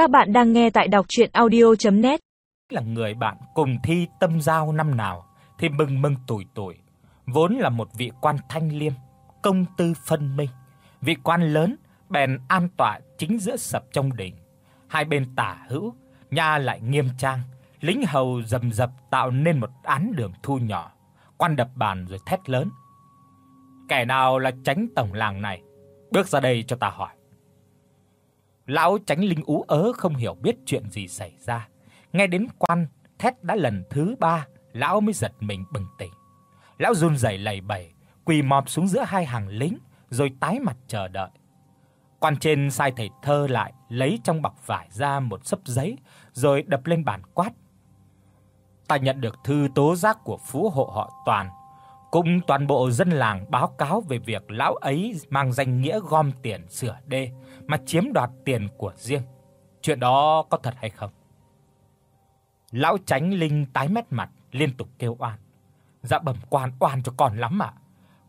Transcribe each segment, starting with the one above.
Các bạn đang nghe tại đọc audio net Là người bạn cùng thi tâm giao năm nào thì mừng mừng tuổi tuổi, vốn là một vị quan thanh liêm, công tư phân minh, vị quan lớn bèn an tọa chính giữa sập trong đỉnh. Hai bên tả hữu, nhà lại nghiêm trang, lính hầu rầm rập tạo nên một án đường thu nhỏ, quan đập bàn rồi thét lớn. Kẻ nào là tránh tổng làng này, bước ra đây cho ta hỏi. Lão tránh linh ú ớ không hiểu biết chuyện gì xảy ra, nghe đến quan thét đã lần thứ ba, lão mới giật mình bừng tỉnh. Lão run rẩy lầy bẩy, quỳ mọp xuống giữa hai hàng lính rồi tái mặt chờ đợi. Quan trên sai thầy thơ lại lấy trong bọc vải ra một sấp giấy rồi đập lên bàn quát. Ta nhận được thư tố giác của phú hộ họ Toàn, cùng toàn bộ dân làng báo cáo về việc lão ấy mang danh nghĩa gom tiền sửa đê mà chiếm đoạt tiền của riêng. Chuyện đó có thật hay không? Lão Tránh Linh tái mét mặt, liên tục kêu oan. Dạ bẩm quan oan cho con lắm ạ.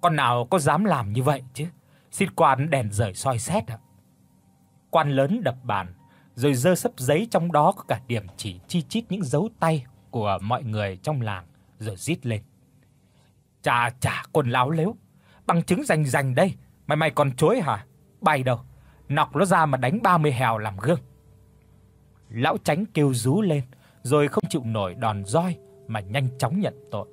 Con nào có dám làm như vậy chứ? Xin quan đèn rời soi xét ạ. Quan lớn đập bàn, rồi dơ sấp giấy trong đó có cả điểm chỉ chi chít những dấu tay của mọi người trong làng rồi rít lên. Chà chà con láo lếu, bằng chứng rành rành đây, mày mày còn chối hả? Bay đâu, nọc nó ra mà đánh 30 hèo làm gương. Lão Tránh kêu rú lên, rồi không chịu nổi đòn roi mà nhanh chóng nhận tội.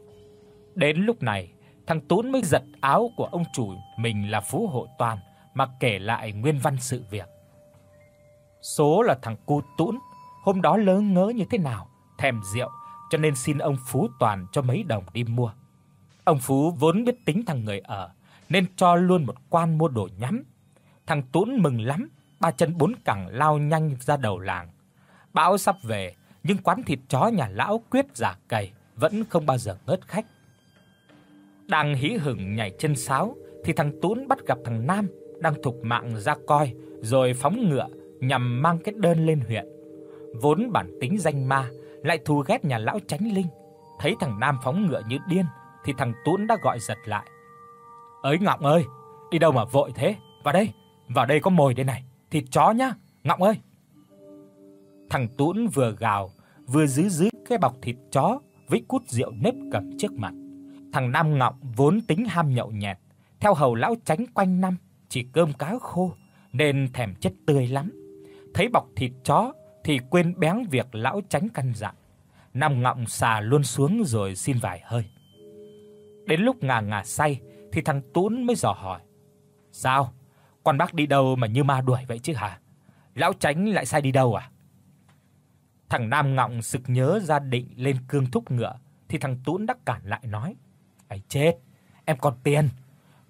Đến lúc này, thằng Tún mới giật áo của ông chủ mình là Phú Hộ Toàn mà kể lại nguyên văn sự việc. Số là thằng cu Tún, hôm đó lớ ngớ như thế nào, thèm rượu cho nên xin ông Phú Toàn cho mấy đồng đi mua. Ông Phú vốn biết tính thằng người ở nên cho luôn một quan mua đồ nhắm. Thằng Tún mừng lắm, ba chân bốn cẳng lao nhanh ra đầu làng. Bão sắp về, nhưng quán thịt chó nhà lão quyết giả cày vẫn không bao giờ ngớt khách. Đang hí hửng nhảy chân sáo thì thằng Tún bắt gặp thằng Nam đang thục mạng ra coi rồi phóng ngựa nhằm mang cái đơn lên huyện. Vốn bản tính danh ma, lại thù ghét nhà lão tránh Linh, thấy thằng Nam phóng ngựa như điên thì thằng Tún đã gọi giật lại. Ấy Ngọng ơi, đi đâu mà vội thế? Vào đây, vào đây có mồi đây này, thịt chó nhá, Ngọng ơi." Thằng Tún vừa gào, vừa giữ giữ cái bọc thịt chó với cút rượu nếp cầm trước mặt. Thằng Nam Ngọng vốn tính ham nhậu nhẹt, theo hầu lão tránh quanh năm chỉ cơm cá khô nên thèm chất tươi lắm. Thấy bọc thịt chó thì quên béng việc lão tránh căn dặn. Nam Ngọng xà luôn xuống rồi xin vài hơi. Đến lúc ngà ngà say thì thằng Tún mới dò hỏi: "Sao? Quan bác đi đâu mà như ma đuổi vậy chứ hả? Lão tránh lại sai đi đâu à?" Thằng Nam Ngọng sực nhớ ra định lên cương thúc ngựa thì thằng Tún đắc cản lại nói: "Ấy chết, em còn tiền,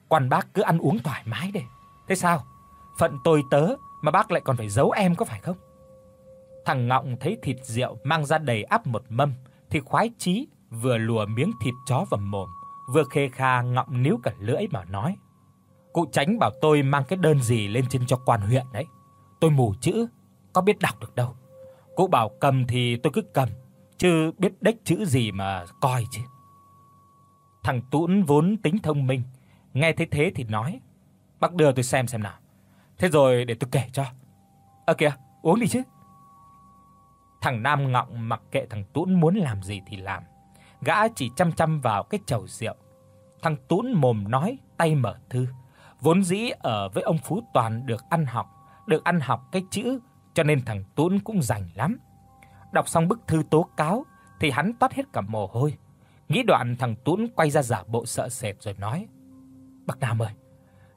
quan bác cứ ăn uống thoải mái đi. Thế sao? Phận tôi tớ mà bác lại còn phải giấu em có phải không?" Thằng Ngọng thấy thịt rượu mang ra đầy ắp một mâm thì khoái chí vừa lùa miếng thịt chó vào mồm, vừa khê kha ngậm níu cả lưỡi mà nói: "Cụ tránh bảo tôi mang cái đơn gì lên trên cho quan huyện đấy. Tôi mù chữ, có biết đọc được đâu." cụ bảo cầm thì tôi cứ cầm, chứ biết đếch chữ gì mà coi chứ. Thằng Tún vốn tính thông minh, nghe thấy thế thì nói: "Bác đưa tôi xem xem nào." Thế rồi để tôi kể cho. Ơ kìa, uống đi chứ. Thằng Nam ngọng mặc kệ thằng Tún muốn làm gì thì làm, gã chỉ chăm chăm vào cái chầu rượu. Thằng Tún mồm nói, tay mở thư, vốn dĩ ở với ông Phú Toàn được ăn học, được ăn học cái chữ cho nên thằng Tún cũng rảnh lắm. Đọc xong bức thư tố cáo thì hắn toát hết cả mồ hôi. Nghĩ đoạn thằng Tún quay ra giả bộ sợ sệt rồi nói: "Bác Nam ơi,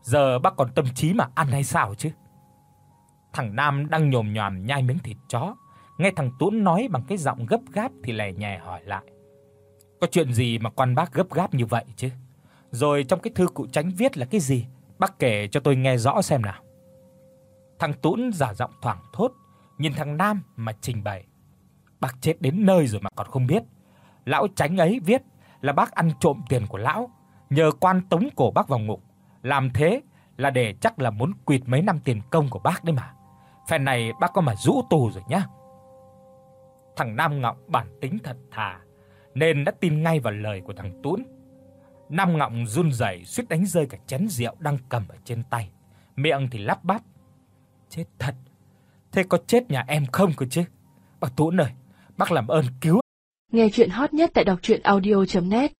giờ bác còn tâm trí mà ăn hay sao chứ?" Thằng Nam đang nhồm nhòm nhai miếng thịt chó, nghe thằng Tún nói bằng cái giọng gấp gáp thì lè nhè hỏi lại: "Có chuyện gì mà quan bác gấp gáp như vậy chứ? Rồi trong cái thư cụ tránh viết là cái gì? Bác kể cho tôi nghe rõ xem nào." Thằng Tún giả giọng thoảng thốt, nhìn thằng Nam mà trình bày. Bác chết đến nơi rồi mà còn không biết. Lão tránh ấy viết là bác ăn trộm tiền của lão, nhờ quan tống cổ bác vào ngục. Làm thế là để chắc là muốn quỵt mấy năm tiền công của bác đấy mà. Phen này bác có mà rũ tù rồi nhá. Thằng Nam Ngọng bản tính thật thà nên đã tin ngay vào lời của thằng Tún. Nam Ngọng run rẩy suýt đánh rơi cả chén rượu đang cầm ở trên tay, miệng thì lắp bắp: "Chết thật, thế có chết nhà em không cơ chứ? Bác Tuấn ơi, bác làm ơn cứu. Nghe truyện hot nhất tại doctruyenaudio.net